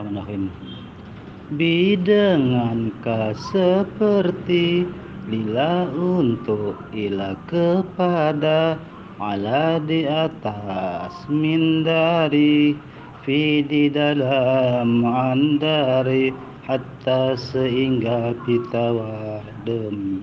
Bismillahirrahmanirrahim. Bidengankah seperti lila untuk ila kepada ala di atas min dari fi di dalam andari hatta sehingga pitawadem.